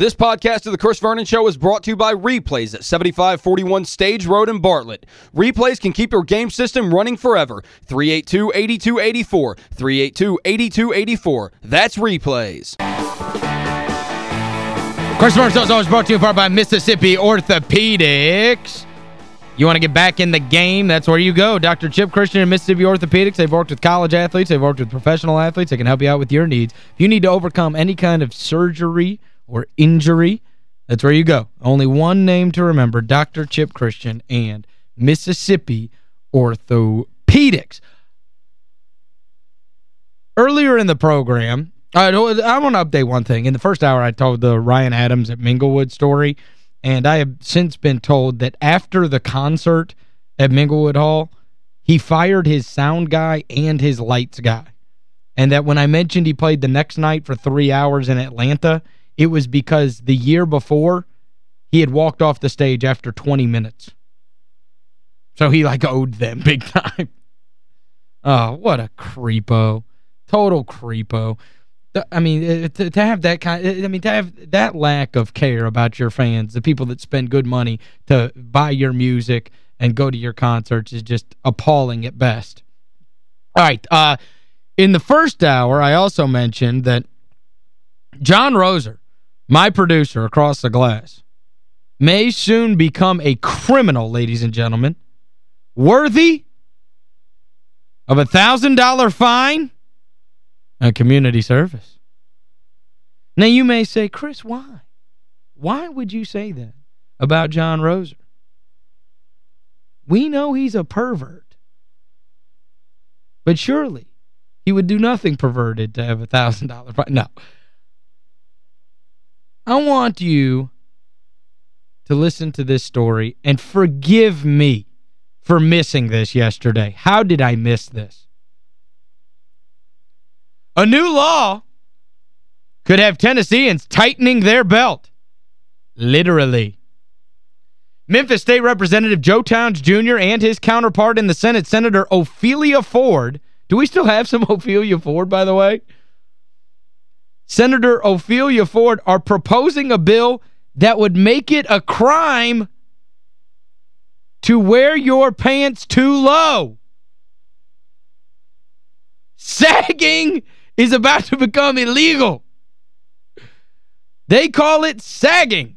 This podcast of the Chris Vernon Show is brought to you by Replays at 7541 Stage Road in Bartlett. Replays can keep your game system running forever. 382-8284. 382-8284. That's Replays. Chris Vernon Show is always brought to you in part by Mississippi Orthopedics. You want to get back in the game, that's where you go. Dr. Chip Christian and Mississippi Orthopedics, they've worked with college athletes, they've worked with professional athletes, they can help you out with your needs. If you need to overcome any kind of surgery or injury, that's where you go. Only one name to remember, Dr. Chip Christian and Mississippi Orthopedics. Earlier in the program, I, I want to update one thing. In the first hour, I told the Ryan Adams at Minglewood story, and I have since been told that after the concert at Minglewood Hall, he fired his sound guy and his lights guy. And that when I mentioned he played the next night for three hours in Atlanta, it was because the year before, he had walked off the stage after 20 minutes. So he, like, owed them big time. Oh, what a creepo. Total creepo. I mean, uh, to, to have that kind I mean, to have that lack of care about your fans, the people that spend good money to buy your music and go to your concerts is just appalling at best. All right, uh, in the first hour, I also mentioned that John Roser, my producer across the glass, may soon become a criminal, ladies and gentlemen, worthy of a $1,000 fine and community service. Now, you may say, Chris, why? Why would you say that about John Roser? We know he's a pervert. But surely he would do nothing perverted to have a $1,000 fine. No. I want you to listen to this story and forgive me for missing this yesterday. How did I miss this? A new law could have Tennesseans tightening their belt. Literally. Memphis State Representative Joe Towns Jr. and his counterpart in the Senate, Senator Ophelia Ford. Do we still have some Ophelia Ford, by the way? Senator Ophelia Ford are proposing a bill that would make it a crime to wear your pants too low. Sagging is about to become illegal. They call it sagging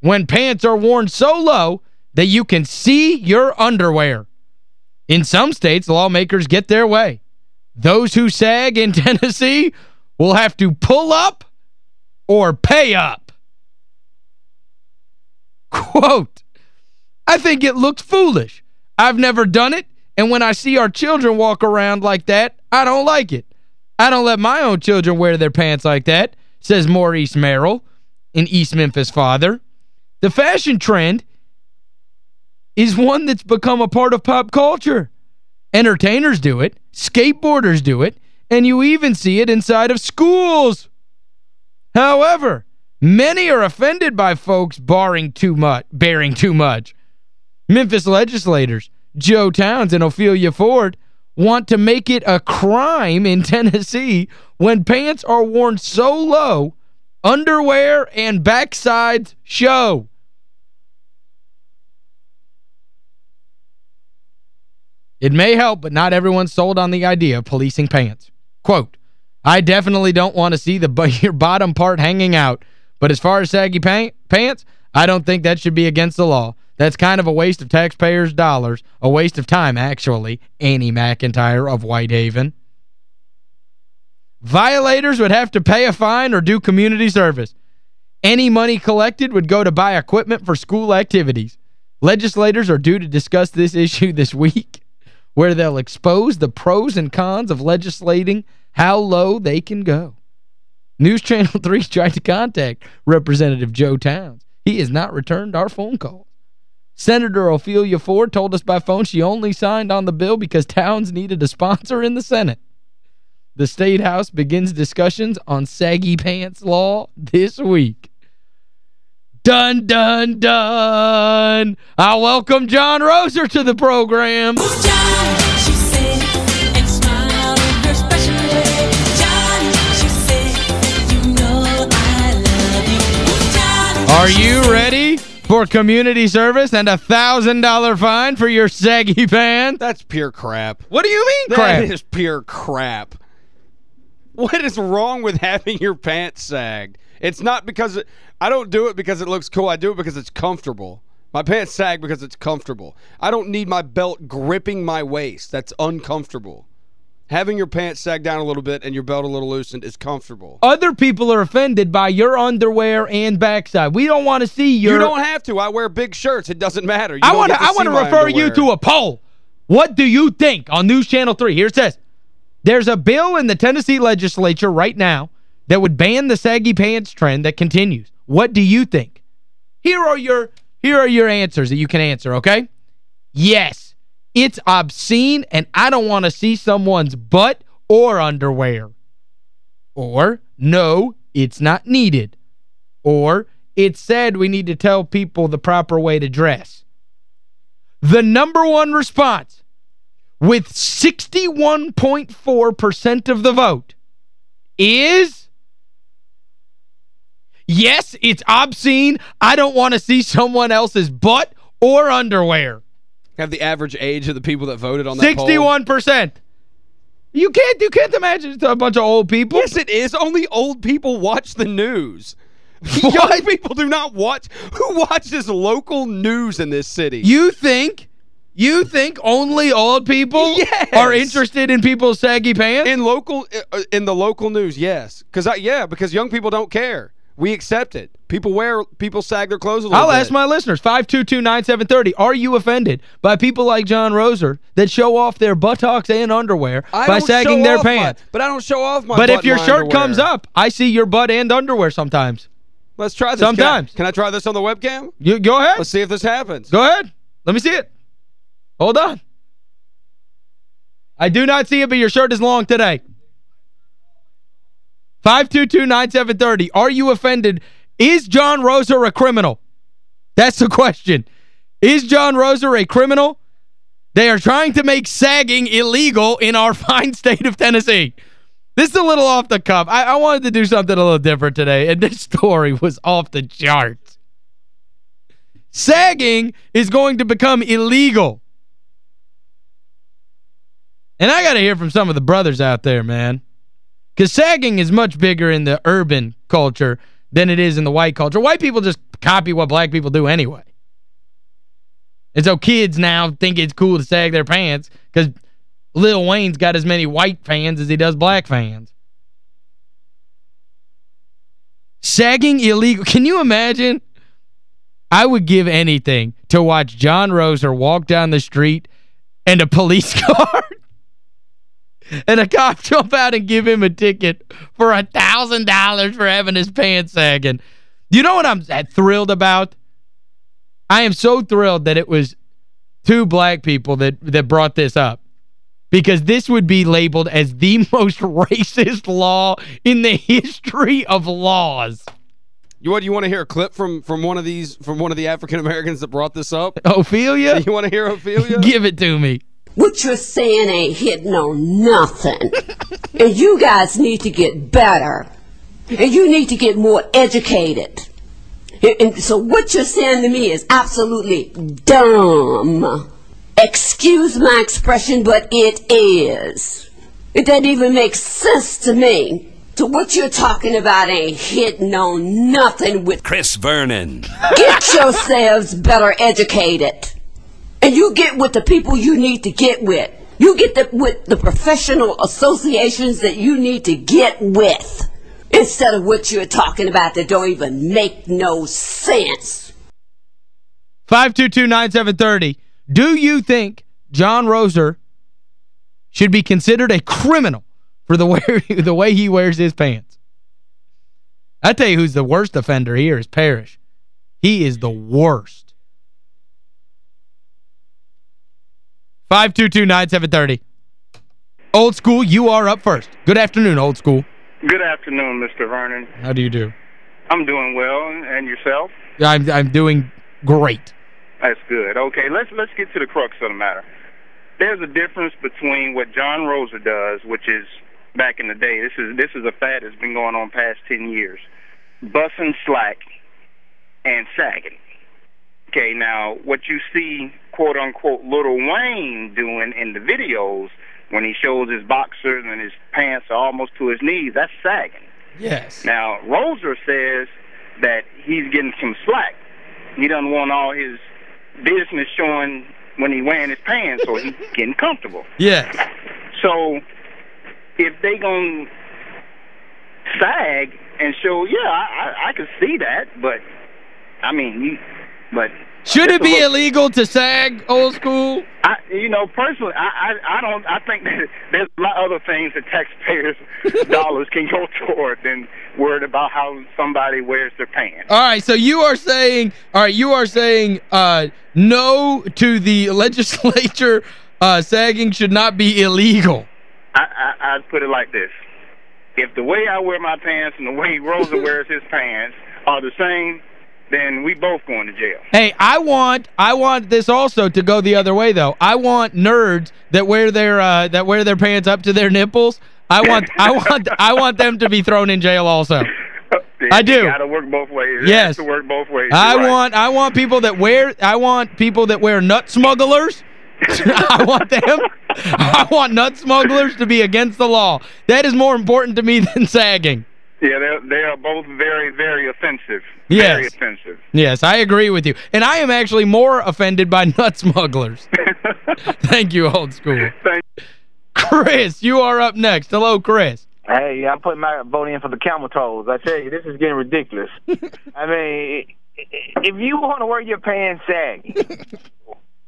when pants are worn so low that you can see your underwear. In some states, lawmakers get their way. Those who sag in Tennessee will have to pull up or pay up. Quote, I think it looks foolish. I've never done it, and when I see our children walk around like that, I don't like it. I don't let my own children wear their pants like that, says Maurice Merrill, an East Memphis father. The fashion trend is one that's become a part of pop culture. Entertainers do it, skateboarders do it, and you even see it inside of schools. However, many are offended by folks barring too much, bearing too much. Memphis legislators, Joe Towns and Ophelia Ford, want to make it a crime in Tennessee when pants are worn so low, underwear and backsides show. It may help, but not everyone's sold on the idea of policing pants. Quote, I definitely don't want to see the your bottom part hanging out, but as far as saggy pants, I don't think that should be against the law. That's kind of a waste of taxpayers' dollars, a waste of time, actually, Annie McIntyre of Whitehaven. Violators would have to pay a fine or do community service. Any money collected would go to buy equipment for school activities. Legislators are due to discuss this issue this week, where they'll expose the pros and cons of legislating how low they can go. News Channel 3 tried to contact Representative Joe Towns. He has not returned our phone call. Senator Ophelia Ford told us by phone she only signed on the bill because Towns needed a sponsor in the Senate. The State House begins discussions on saggy pants law this week. Dun, dun, dun. I welcome John Roser to the program. Are you ready for community service and a $1,000 fine for your saggy pants? That's pure crap. What do you mean That crap? is pure crap. What is wrong with having your pants sagged? It's not because it, I don't do it because it looks cool. I do it because it's comfortable. My pants sag because it's comfortable. I don't need my belt gripping my waist. That's uncomfortable. Having your pants sag down a little bit and your belt a little loosened is comfortable. Other people are offended by your underwear and backside. We don't want to see your... You don't have to. I wear big shirts. It doesn't matter. You I want to I want to refer you to a poll. What do you think on News Channel 3? Here it says, there's a bill in the Tennessee legislature right now that would ban the saggy pants trend that continues. What do you think? Here are your here are your answers that you can answer, okay? Yes, it's obscene and I don't want to see someone's butt or underwear. Or, no, it's not needed. Or, it's said we need to tell people the proper way to dress. The number one response, with 61.4% of the vote, is... Yes, it's obscene. I don't want to see someone else's butt or underwear. Have the average age of the people that voted on that 61%. You can't you can't imagine it's a bunch of old people. Yes, it is. Only old people watch the news. Young people do not watch. Who watches local news in this city? You think you think only old people Yes. are interested in people's saggy pants? in local uh, in the local news, yes. Cuz yeah, because young people don't care. We accept it. People wear people sag their clothes a little bit. I'll bit. ask my listeners, 522-9730, are you offended by people like John Roser that show off their buttocks and underwear I by sagging their off my- pants? but I don't show off my but if your shirt underwear. comes up, I see your butt and underwear sometimes. Let's try this. Can I- Sometimes. Can I, try this on the webcam? You Go ahead. Let's see if this happens. Go ahead. Let me see it. Hold on. I do not see it, but your shirt is long today. 522-9730. Are you offended? Is John Roser a criminal? That's the question. Is John Roser a criminal? They are trying to make sagging illegal in our fine state of Tennessee. This is a little off the cuff. I, I wanted to do something a little different today, and this story was off the charts. Sagging is going to become illegal. And I got to hear from some of the brothers out there, man. Because sagging is much bigger in the urban culture than it is in the white culture. White people just copy what black people do anyway. And so kids now think it's cool to sag their pants because Lil Wayne's got as many white fans as he does black fans. Sagging illegal. Can you imagine? I would give anything to watch John Roser walk down the street and a police car and a cop jump out and give him a ticket for a thousand dollars for having his pants sagging. You know what I'm thrilled about? I am so thrilled that it was two black people that that brought this up. Because this would be labeled as the most racist law in the history of laws. You what you want to hear a clip from from one of these from one of the African Americans that brought this up? Ophelia? You want to hear Ophelia? Give it to me. What you're saying ain't hitting on nothing. and you guys need to get better. And you need to get more educated. And, and so what you're saying to me is absolutely dumb. Excuse my expression, but it is. It doesn't even make sense to me. So what you're talking about ain't hitting on nothing with Chris Vernon. Get yourselves better educated. And you get with the people you need to get with. You get the, with the professional associations that you need to get with. Instead of what you're talking about that don't even make no sense. 522-9730. Do you think John Roser should be considered a criminal for the way, the way he wears his pants? I tell you who's the worst offender here is Parrish. He is the worst. 522-9730. Old School, you are up first. Good afternoon, Old School. Good afternoon, Mr. Vernon. How do you do? I'm doing well, and yourself? I'm I'm doing great. That's good. Okay, let's let's get to the crux of the matter. There's a difference between what John Roser does, which is back in the day. This is this is a fad that's been going on past ten years. Bussing slack and sagging. Okay, now what you see, quote unquote, Little Wayne doing in the videos when he shows his boxers and his pants are almost to his knees, that's sagging. Yes. Now, Roser says that he's getting some slack. He doesn't want all his business showing when he wearing his pants, so he's getting comfortable. Yes. So, if they gonna sag and show, yeah, I, I, I can see that, but I mean, you, but Should it be illegal to sag, old school? I, you know, personally, I, I, I don't. I think that there's a lot of other things that taxpayers' dollars can go toward than worried about how somebody wears their pants. All right, so you are saying, all right, you are saying uh, no to the legislature uh, sagging should not be illegal. I, I, I'd put it like this: if the way I wear my pants and the way Roser wears his pants are the same, then we both going to jail. Hey, I want I want this also to go the other way though. I want nerds that wear their uh, that wear their pants up to their nipples. I want I want I want them to be thrown in jail also. I do. Got to work both ways. It Yes. to work both ways. I You're right. want I want people that wear I want people that wear nut smugglers. I want them I want nut smugglers to be against the law. That is more important to me than sagging. Yeah, they're, they are both very, very offensive. Yes. Very offensive. Yes, I agree with you. And I am actually more offended by nut smugglers. Thank you, old school. Thank Chris, you are up next. Hello, Chris. Hey, I'm putting my vote in for the camel toes. I tell you, this is getting ridiculous. I mean, if you want to wear your pants sagging,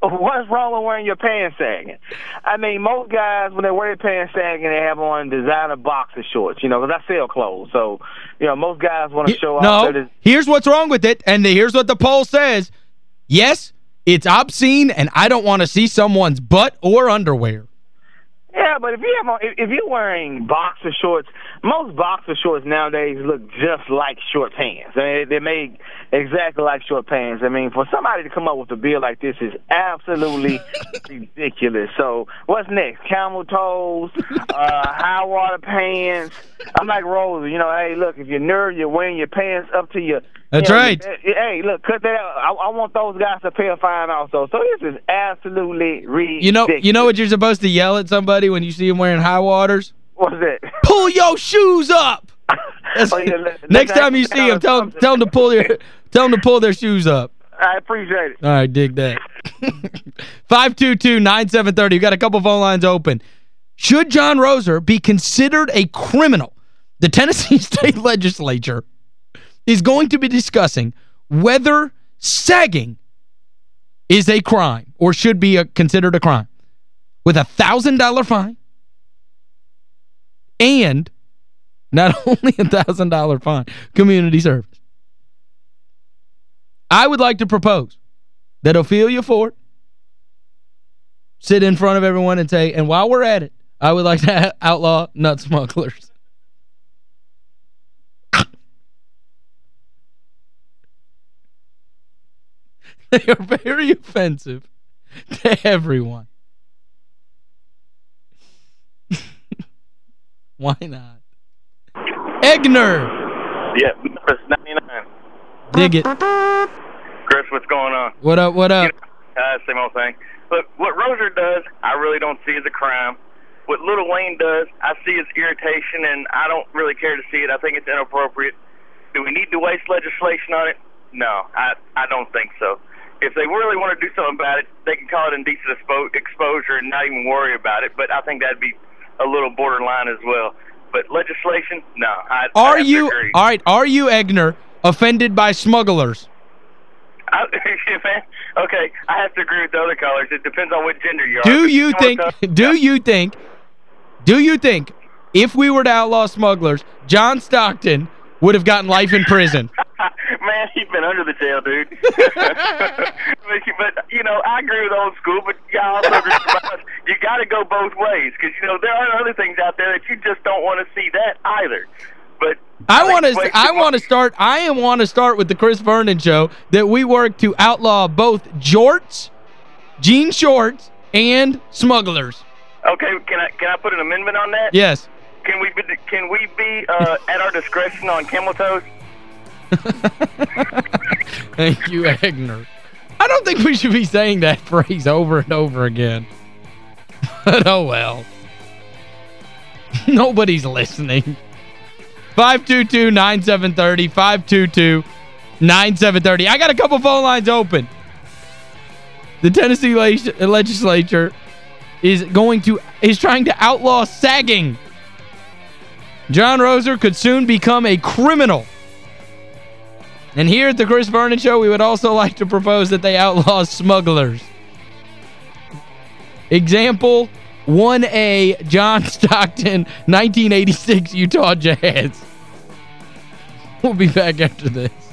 what's wrong with wearing your pants sagging? I mean, most guys, when they wear their pants sagging, they have on designer boxer shorts, you know, because I sell clothes. So, you know, most guys want to show off. no, here's what's wrong with it, and here's what the poll says. Yes, it's obscene, and I don't want to see someone's butt or underwear. Yeah, but if you have on, if, if you're wearing boxer shorts, most boxer shorts nowadays look just like short pants. I mean, they're made exactly like short pants. I mean, for somebody to come up with a bill like this is absolutely ridiculous. So, what's next? Camel toes, uh, high water pants. I'm like Roser. You know, hey, look, if you're nerd, you're wearing your pants up to your. That's you know, right. your- Hey, look, cut that out. I, I want those guys to pay a fine also. So this is absolutely ridiculous. You know you know what you're supposed to yell at somebody when you see them wearing high waters? What's that? Pull your shoes up! Oh, yeah, let- next let- time you see them, tell, 'em- tell them to pull their tell them to pull their shoes up. I appreciate it. All right, dig that. 522-9730. We've got a couple phone lines open. Should John Roser be considered a criminal? The Tennessee State Legislature is going to be discussing whether sagging is a crime or should be a, considered a crime with a $1,000 fine and not only a $1,000 fine, community service. I would like to propose that Ophelia Ford sit in front of everyone and say, and while we're at it, I would like to outlaw nut smugglers. they are very offensive to everyone. Why not? Egner. Yeah, Memphis 99. Dig it. Chris, what's going on? What up, what up? Uh, same old thing. Look, what Roser does, I really don't see as a crime. What Little Wayne does, I see as irritation, and I don't really care to see it. I think it's inappropriate. Do we need to waste legislation on it? No, I I don't think so. If they really want to do something about it, they can call it indecent expo- exposure and not even worry about it. But I think that'd be a little borderline as well. But legislation, no. I, I Are to you, all right, are you, Egner, offended by smugglers? I, man, okay, I have to agree with the other callers. It depends on what gender you are. Do If you think do you think do you think if we were to outlaw smugglers, John Stockton would have gotten life in prison? Man, he's been under the jail, dude. but, you know, I agree with old school, but yeah, I also agree with us. You got to go both ways because, you know, there are other things out there that you just don't want to see that either. But I want to I want to start I want to start with the Chris Vernon show that we work to outlaw both jorts, jean shorts and smugglers. Okay, can I can I put an amendment on that? Yes. Can we be, can we be uh, at our discretion on camel toes? Thank you, Egner. I don't think we should be saying that phrase over and over again. But oh well. Nobody's listening. 522-9730, 522-9730. I got a couple phone lines open. The Tennessee legislature is going to is trying to outlaw sagging. John Roser could soon become a criminal. And here at the Chris Vernon Show, we would also like to propose that they outlaw smugglers. Example 1A, John Stockton, 1986 Utah Jazz. We'll be back after this.